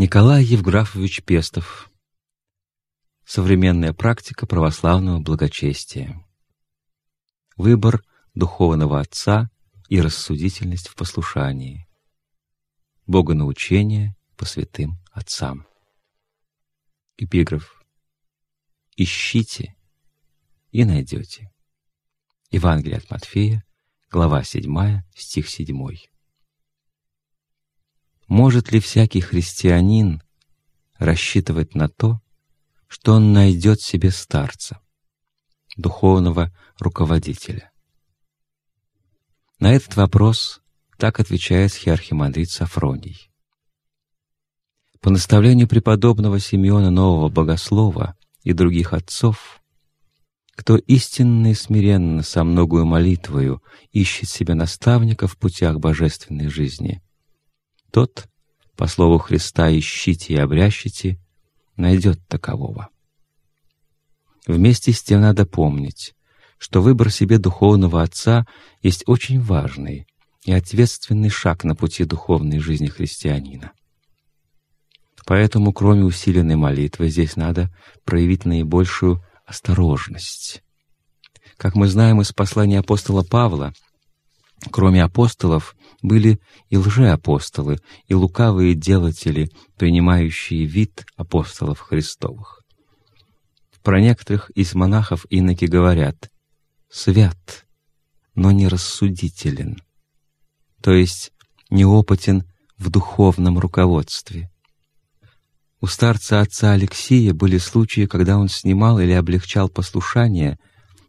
Николай Евграфович Пестов. Современная практика православного благочестия. Выбор духовного отца и рассудительность в послушании. Богонаучение по святым отцам. Эпиграф. Ищите и найдете. Евангелие от Матфея, глава 7, стих 7. Может ли всякий христианин рассчитывать на то, что он найдет себе старца, духовного руководителя? На этот вопрос так отвечает схиархимандрит Сафроний. По наставлению преподобного Симеона Нового Богослова и других отцов, кто истинно и смиренно со многою молитвою ищет себе наставника в путях божественной жизни — тот, по слову Христа, ищите и обрящите, найдет такового. Вместе с тем надо помнить, что выбор себе духовного отца есть очень важный и ответственный шаг на пути духовной жизни христианина. Поэтому, кроме усиленной молитвы, здесь надо проявить наибольшую осторожность. Как мы знаем из послания апостола Павла, Кроме апостолов были и лжеапостолы, и лукавые делатели, принимающие вид апостолов Христовых. Про некоторых из монахов иноки говорят «свят, но не рассудителен», то есть неопытен в духовном руководстве. У старца отца Алексия были случаи, когда он снимал или облегчал послушание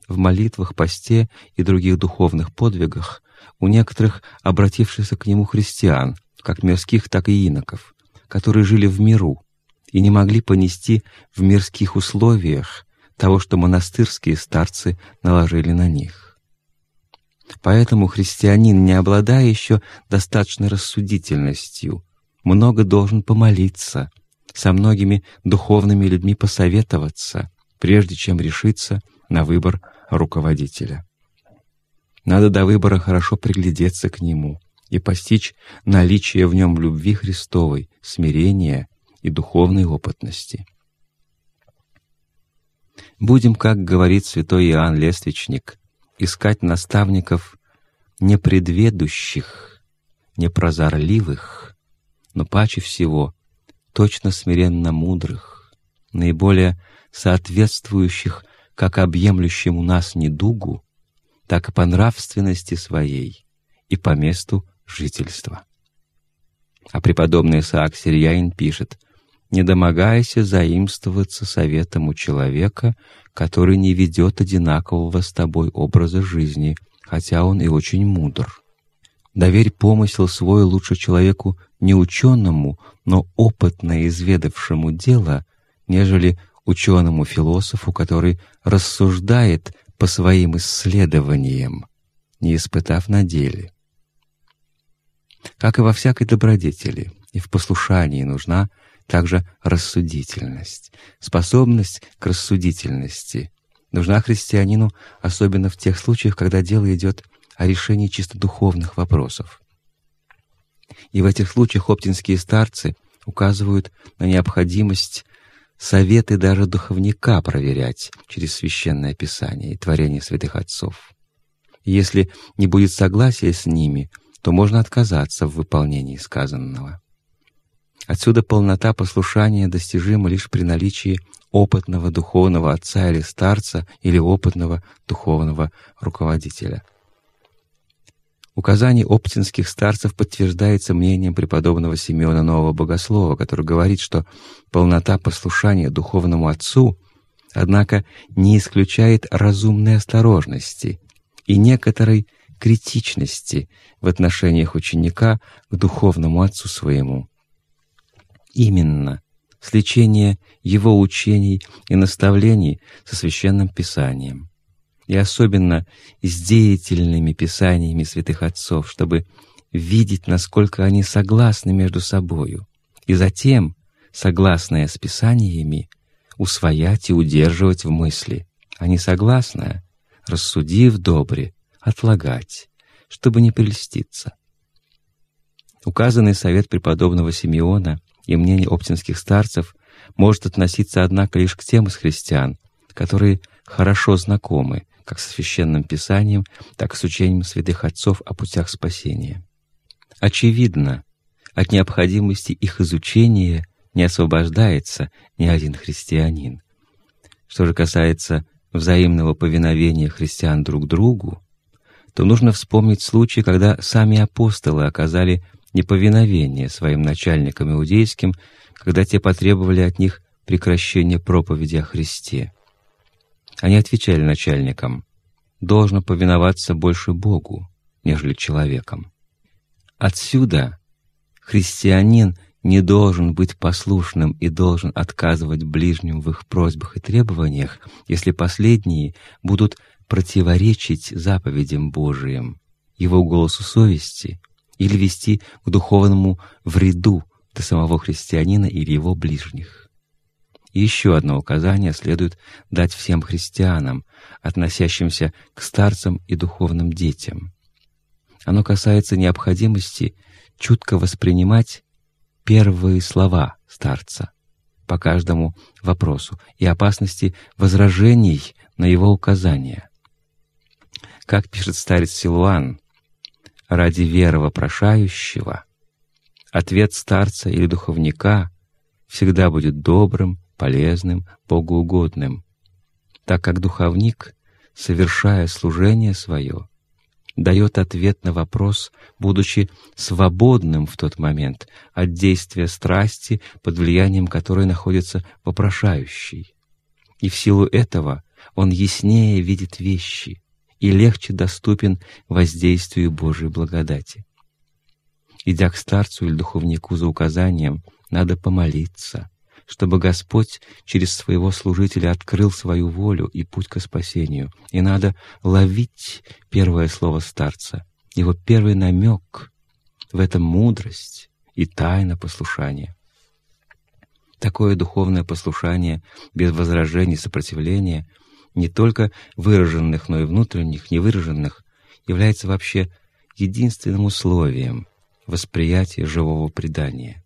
в молитвах, посте и других духовных подвигах у некоторых обратившихся к нему христиан, как мирских, так и иноков, которые жили в миру и не могли понести в мирских условиях того, что монастырские старцы наложили на них. Поэтому христианин, не обладая еще достаточной рассудительностью, много должен помолиться, со многими духовными людьми посоветоваться, прежде чем решиться на выбор руководителя. Надо до выбора хорошо приглядеться к нему и постичь наличие в нем любви Христовой, смирения и духовной опытности. Будем, как говорит святой Иоанн Лествичник, искать наставников непредведущих, непрозорливых, но паче всего точно смиренно мудрых, наиболее соответствующих как объемлющему нас недугу, так и по нравственности своей и по месту жительства. А преподобный Исаак Сирьяин пишет, «Не домогайся заимствоваться советом у человека, который не ведет одинакового с тобой образа жизни, хотя он и очень мудр. Доверь помысел свой лучше человеку не ученому, но опытно изведавшему дело, нежели ученому-философу, который рассуждает по своим исследованиям, не испытав на деле. Как и во всякой добродетели, и в послушании нужна также рассудительность, способность к рассудительности. Нужна христианину, особенно в тех случаях, когда дело идет о решении чисто духовных вопросов. И в этих случаях оптинские старцы указывают на необходимость советы даже духовника проверять через Священное Писание и творение святых отцов. Если не будет согласия с ними, то можно отказаться в выполнении сказанного. Отсюда полнота послушания достижима лишь при наличии опытного духовного отца или старца или опытного духовного руководителя — Указание оптинских старцев подтверждается мнением преподобного Симеона Нового Богослова, который говорит, что полнота послушания духовному отцу, однако, не исключает разумной осторожности и некоторой критичности в отношениях ученика к духовному отцу своему. Именно сличение его учений и наставлений со Священным Писанием и особенно с деятельными писаниями святых отцов, чтобы видеть, насколько они согласны между собою, и затем, согласное с писаниями, усвоять и удерживать в мысли, а не согласное, рассудив добре, отлагать, чтобы не прельститься. Указанный совет преподобного Симеона и мнение оптинских старцев может относиться, однако, лишь к тем из христиан, которые хорошо знакомы как с Священным Писанием, так и с учением святых отцов о путях спасения. Очевидно, от необходимости их изучения не освобождается ни один христианин. Что же касается взаимного повиновения христиан друг другу, то нужно вспомнить случай, когда сами апостолы оказали неповиновение своим начальникам иудейским, когда те потребовали от них прекращения проповеди о Христе. Они отвечали начальникам, «Должно повиноваться больше Богу, нежели человекам». Отсюда христианин не должен быть послушным и должен отказывать ближним в их просьбах и требованиях, если последние будут противоречить заповедям Божиим, его голосу совести или вести к духовному вреду для самого христианина или его ближних. Еще одно указание следует дать всем христианам, относящимся к старцам и духовным детям. Оно касается необходимости чутко воспринимать первые слова старца по каждому вопросу и опасности возражений на его указания. Как пишет старец Силуан, ради веры вопрошающего ответ старца или духовника всегда будет добрым, полезным, богоугодным, так как духовник, совершая служение свое, дает ответ на вопрос, будучи свободным в тот момент от действия страсти, под влиянием которой находится вопрошающий. И в силу этого он яснее видит вещи и легче доступен воздействию Божьей благодати. Идя к старцу или духовнику за указанием, надо помолиться, чтобы Господь через своего служителя открыл свою волю и путь к спасению. И надо ловить первое слово старца, его первый намек в этом мудрость и тайна послушания. Такое духовное послушание без возражений, сопротивления, не только выраженных, но и внутренних, невыраженных, является вообще единственным условием восприятия живого предания.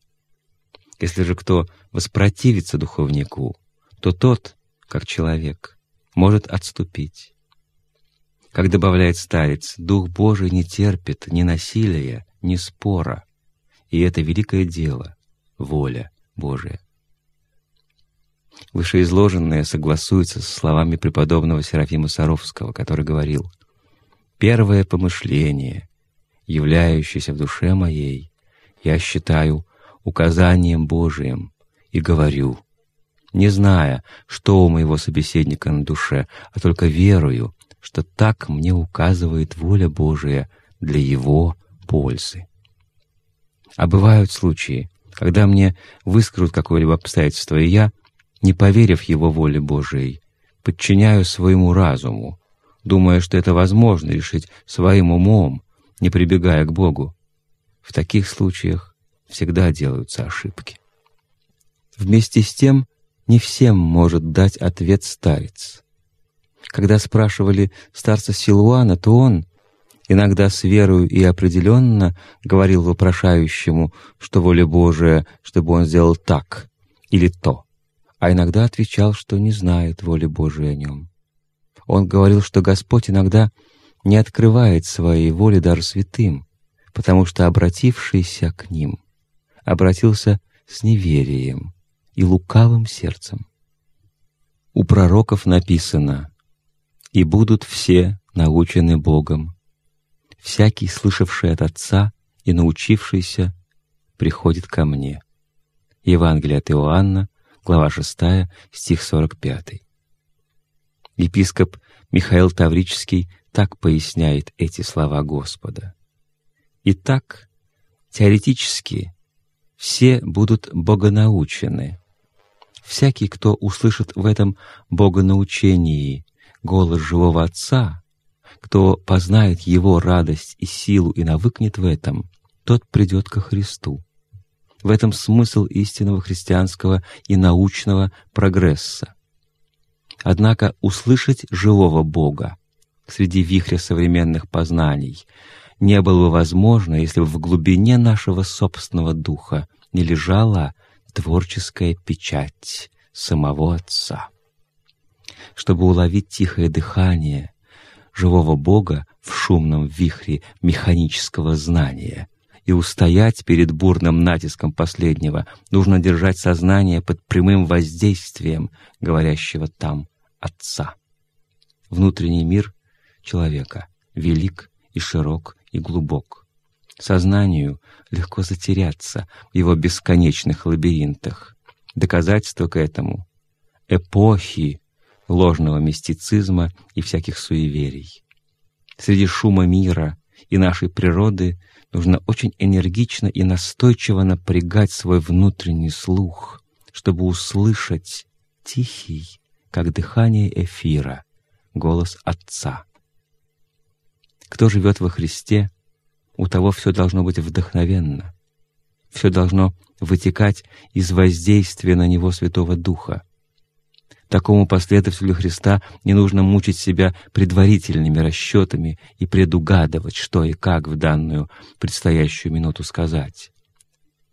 Если же кто воспротивится духовнику, то тот, как человек, может отступить. Как добавляет старец, Дух Божий не терпит ни насилия, ни спора, и это великое дело — воля Божия. Вышеизложенное согласуется со словами преподобного Серафима Саровского, который говорил «Первое помышление, являющееся в душе моей, я считаю указанием Божиим и говорю, не зная, что у моего собеседника на душе, а только верую, что так мне указывает воля Божия для его пользы. А бывают случаи, когда мне выскажут какое-либо обстоятельство, и я, не поверив его воле Божией, подчиняю своему разуму, думая, что это возможно решить своим умом, не прибегая к Богу. В таких случаях всегда делаются ошибки. Вместе с тем, не всем может дать ответ старец. Когда спрашивали старца Силуана, то он, иногда с верою и определенно, говорил вопрошающему, что воля Божия, чтобы он сделал так или то, а иногда отвечал, что не знает воли Божией о нем. Он говорил, что Господь иногда не открывает своей воли даже святым, потому что обратившийся к ним обратился с неверием и лукавым сердцем. У пророков написано «И будут все научены Богом. Всякий, слышавший от Отца и научившийся, приходит ко мне». Евангелие от Иоанна, глава 6, стих 45. Епископ Михаил Таврический так поясняет эти слова Господа. Итак, теоретически все будут богонаучены. Всякий, кто услышит в этом богонаучении голос живого Отца, кто познает Его радость и силу и навыкнет в этом, тот придет ко Христу. В этом смысл истинного христианского и научного прогресса. Однако услышать живого Бога среди вихря современных познаний не было бы возможно, если бы в глубине нашего собственного духа не лежала творческая печать самого Отца. Чтобы уловить тихое дыхание живого Бога в шумном вихре механического знания и устоять перед бурным натиском последнего, нужно держать сознание под прямым воздействием говорящего там Отца. Внутренний мир человека велик и широк и глубок. Сознанию легко затеряться в его бесконечных лабиринтах. Доказательство к этому — эпохи ложного мистицизма и всяких суеверий. Среди шума мира и нашей природы нужно очень энергично и настойчиво напрягать свой внутренний слух, чтобы услышать тихий, как дыхание эфира, голос Отца. Кто живет во Христе, у того все должно быть вдохновенно, все должно вытекать из воздействия на него Святого Духа. Такому последователю Христа не нужно мучить себя предварительными расчетами и предугадывать, что и как в данную предстоящую минуту сказать.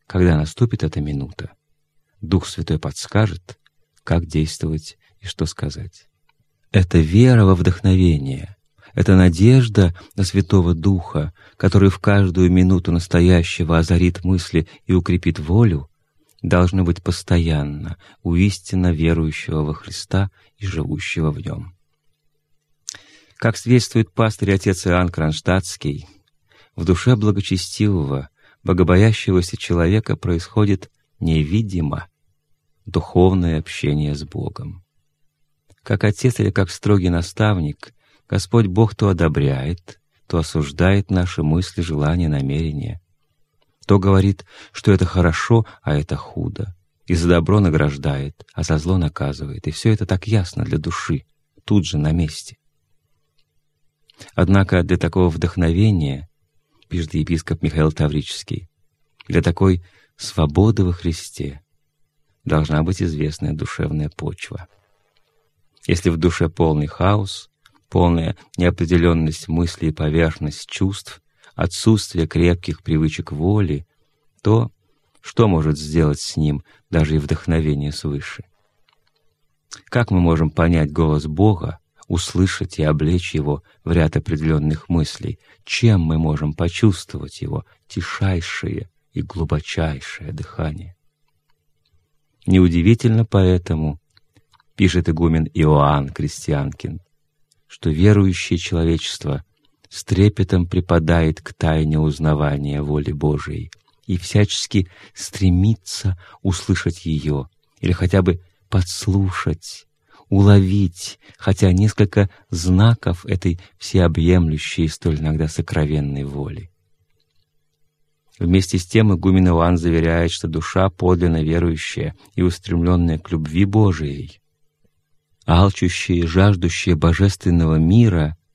Когда наступит эта минута, Дух Святой подскажет, как действовать и что сказать. Это вера во вдохновение, это надежда на Святого Духа, который в каждую минуту настоящего озарит мысли и укрепит волю, должно быть постоянно у истинно верующего во Христа и живущего в нем. Как свидетельствует пастырь отец Иоанн Кронштадтский, в душе благочестивого, богобоящегося человека происходит невидимо духовное общение с Богом. Как отец или как строгий наставник, Господь Бог то одобряет, то осуждает наши мысли, желания, намерения — то говорит, что это хорошо, а это худо, и за добро награждает, а за зло наказывает, и все это так ясно для души, тут же на месте. Однако для такого вдохновения, пишет епископ Михаил Таврический, для такой свободы во Христе должна быть известная душевная почва. Если в душе полный хаос, полная неопределенность мыслей и поверхность чувств, отсутствие крепких привычек воли, то, что может сделать с ним даже и вдохновение свыше. Как мы можем понять голос Бога, услышать и облечь Его в ряд определенных мыслей? Чем мы можем почувствовать Его тишайшее и глубочайшее дыхание? Неудивительно поэтому, пишет игумен Иоанн Крестьянкин, что верующее человечество с трепетом припадает к тайне узнавания воли Божией и всячески стремится услышать ее или хотя бы подслушать, уловить хотя несколько знаков этой всеобъемлющей и столь иногда сокровенной воли. Вместе с тем игумен Иоанн заверяет, что душа подлинно верующая и устремленная к любви Божией, алчущая и жаждущая божественного мира —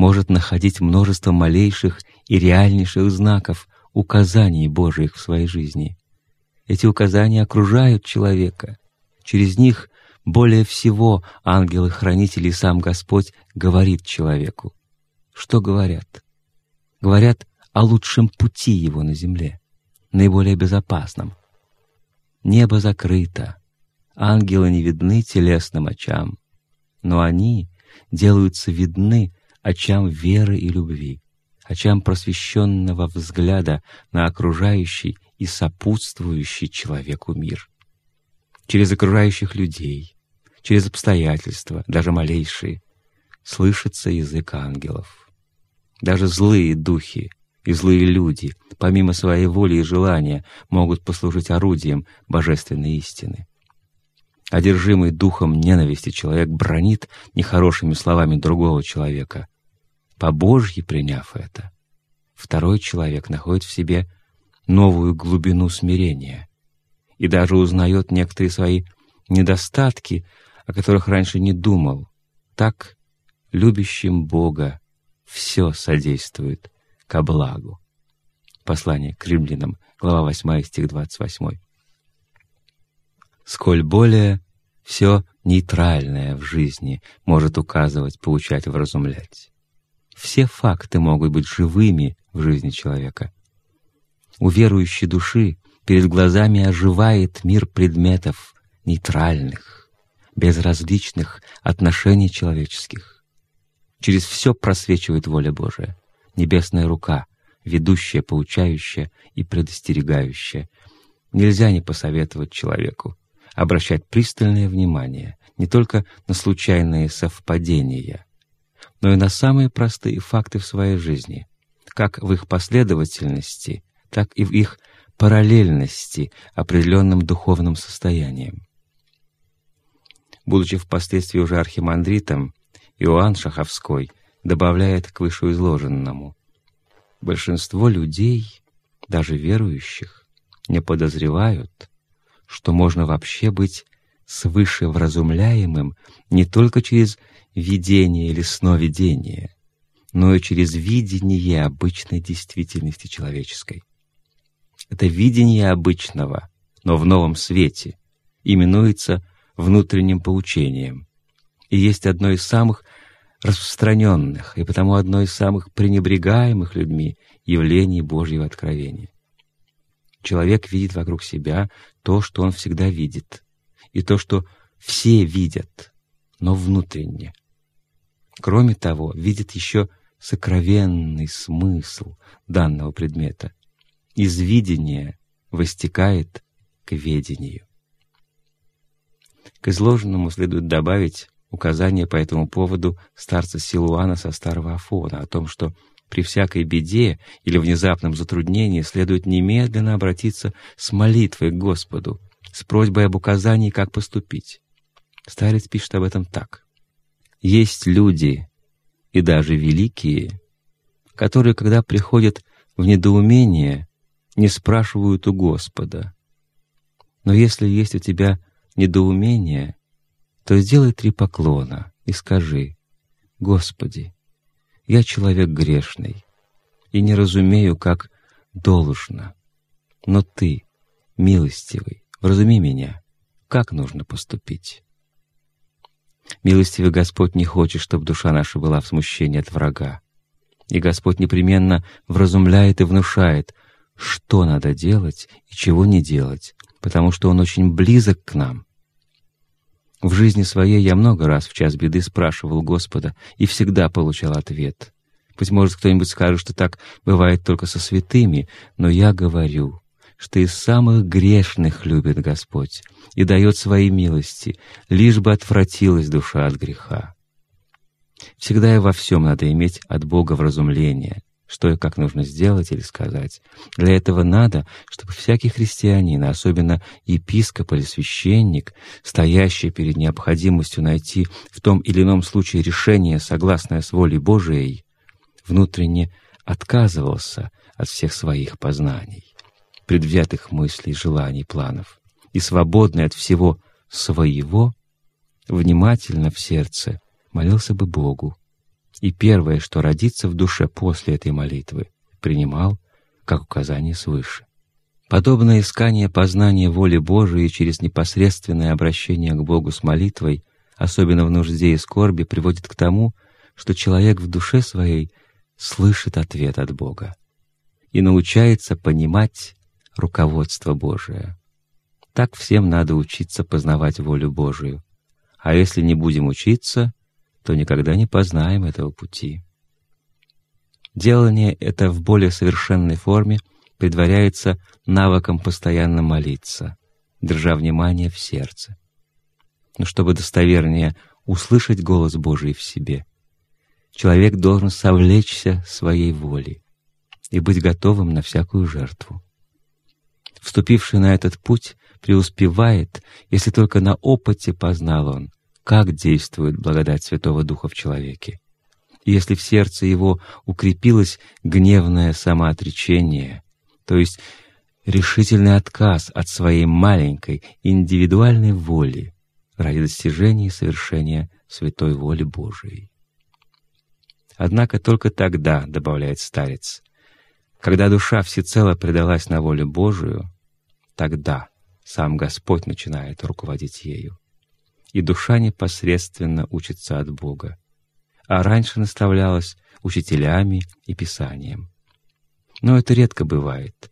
может находить множество малейших и реальнейших знаков, указаний Божьих в своей жизни. Эти указания окружают человека. Через них более всего ангелы-хранители и сам Господь говорит человеку. Что говорят? Говорят о лучшем пути его на земле, наиболее безопасном. Небо закрыто, ангелы не видны телесным очам, но они делаются видны очам веры и любви, очам просвещенного взгляда на окружающий и сопутствующий человеку мир. Через окружающих людей, через обстоятельства, даже малейшие, слышится язык ангелов. Даже злые духи и злые люди, помимо своей воли и желания, могут послужить орудием божественной истины. Одержимый духом ненависти человек бронит нехорошими словами другого человека. По Божьи приняв это, второй человек находит в себе новую глубину смирения и даже узнает некоторые свои недостатки, о которых раньше не думал. Так любящим Бога все содействует ко благу. Послание к римлянам, глава 8, стих 28 сколь более все нейтральное в жизни может указывать, поучать, вразумлять. Все факты могут быть живыми в жизни человека. У верующей души перед глазами оживает мир предметов нейтральных, безразличных отношений человеческих. Через все просвечивает воля Божия, небесная рука, ведущая, поучающая и предостерегающая. Нельзя не посоветовать человеку обращать пристальное внимание не только на случайные совпадения, но и на самые простые факты в своей жизни, как в их последовательности, так и в их параллельности определенным духовным состоянием. Будучи впоследствии уже архимандритом, Иоанн Шаховской добавляет к вышеизложенному. Большинство людей, даже верующих, не подозревают, что можно вообще быть свыше вразумляемым не только через видение или сновидение, но и через видение обычной действительности человеческой. Это видение обычного, но в новом свете, именуется внутренним поучением и есть одно из самых распространенных и потому одно из самых пренебрегаемых людьми явлений Божьего откровения. Человек видит вокруг себя то, что он всегда видит, и то, что все видят, но внутренне. Кроме того, видит еще сокровенный смысл данного предмета. Из видения выстекает к ведению. К изложенному следует добавить указание по этому поводу старца Силуана со Старого Афона о том, что при всякой беде или внезапном затруднении следует немедленно обратиться с молитвой к Господу, с просьбой об указании, как поступить. Старец пишет об этом так. «Есть люди, и даже великие, которые, когда приходят в недоумение, не спрашивают у Господа. Но если есть у тебя недоумение, то сделай три поклона и скажи, «Господи, я человек грешный и не разумею, как должно, но Ты, милостивый, вразуми меня, как нужно поступить». Милостивый Господь не хочет, чтобы душа наша была в смущении от врага. И Господь непременно вразумляет и внушает, что надо делать и чего не делать, потому что Он очень близок к нам. В жизни своей я много раз в час беды спрашивал Господа и всегда получал ответ. Быть может, кто-нибудь скажет, что так бывает только со святыми, но я говорю, что из самых грешных любит Господь и дает свои милости, лишь бы отвратилась душа от греха. Всегда и во всем надо иметь от Бога вразумление, что и как нужно сделать или сказать. Для этого надо, чтобы всякий христианин, особенно епископ или священник, стоящий перед необходимостью найти в том или ином случае решение, согласное с волей Божией, внутренне отказывался от всех своих познаний, предвзятых мыслей, желаний, планов, и свободный от всего своего, внимательно в сердце молился бы Богу, и первое, что родится в душе после этой молитвы, принимал как указание свыше. Подобное искание познания воли Божией через непосредственное обращение к Богу с молитвой, особенно в нужде и скорби, приводит к тому, что человек в душе своей слышит ответ от Бога и научается понимать руководство Божие. Так всем надо учиться познавать волю Божию. А если не будем учиться, то никогда не познаем этого пути. Делание это в более совершенной форме предваряется навыком постоянно молиться, держа внимание в сердце. Но чтобы достовернее услышать голос Божий в себе, человек должен совлечься своей волей и быть готовым на всякую жертву. Вступивший на этот путь преуспевает, если только на опыте познал он, как действует благодать Святого Духа в человеке. Если в сердце его укрепилось гневное самоотречение, то есть решительный отказ от своей маленькой индивидуальной воли ради достижения и совершения святой воли Божией. Однако только тогда, добавляет старец, когда душа всецело предалась на волю Божию, тогда сам Господь начинает руководить ею и душа непосредственно учится от Бога, а раньше наставлялась учителями и Писанием. Но это редко бывает,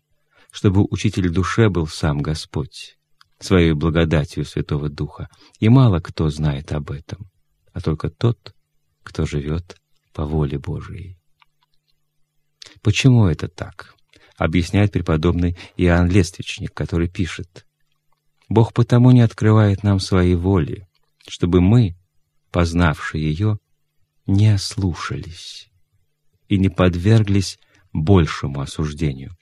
чтобы учитель душе был сам Господь, своей благодатью Святого Духа, и мало кто знает об этом, а только тот, кто живет по воле Божией. Почему это так? Объясняет преподобный Иоанн Лествичник, который пишет. Бог потому не открывает нам своей воли, чтобы мы, познавшие ее, не ослушались и не подверглись большему осуждению.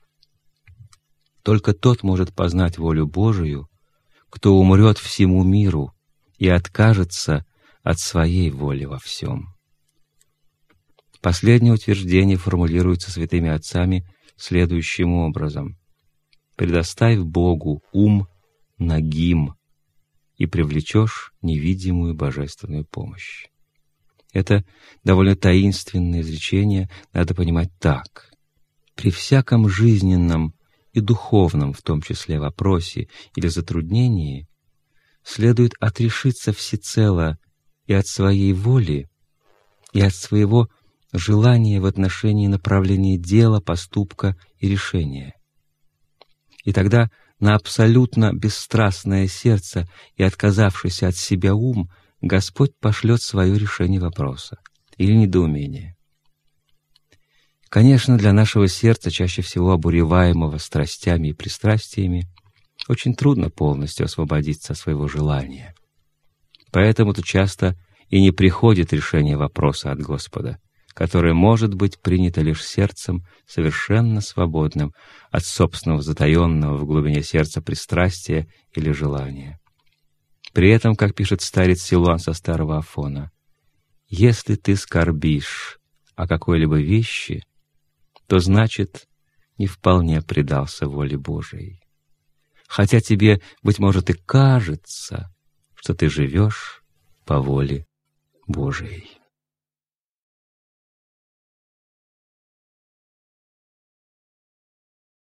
Только тот может познать волю Божию, кто умрет всему миру и откажется от своей воли во всем. Последнее утверждение формулируется святыми отцами следующим образом. «Предоставь Богу ум нагим, и привлечешь невидимую божественную помощь». Это довольно таинственное изречение надо понимать так. При всяком жизненном и духовном, в том числе вопросе или затруднении, следует отрешиться всецело и от своей воли, и от своего желание в отношении направления дела, поступка и решения. И тогда на абсолютно бесстрастное сердце и отказавшийся от себя ум Господь пошлет свое решение вопроса или недоумения. Конечно, для нашего сердца, чаще всего обуреваемого страстями и пристрастиями, очень трудно полностью освободиться от своего желания. Поэтому-то часто и не приходит решение вопроса от Господа, которое может быть принято лишь сердцем, совершенно свободным от собственного затаенного в глубине сердца пристрастия или желания. При этом, как пишет старец Силуан со старого Афона, «Если ты скорбишь о какой-либо вещи, то значит, не вполне предался воле Божией. Хотя тебе, быть может, и кажется, что ты живешь по воле Божией».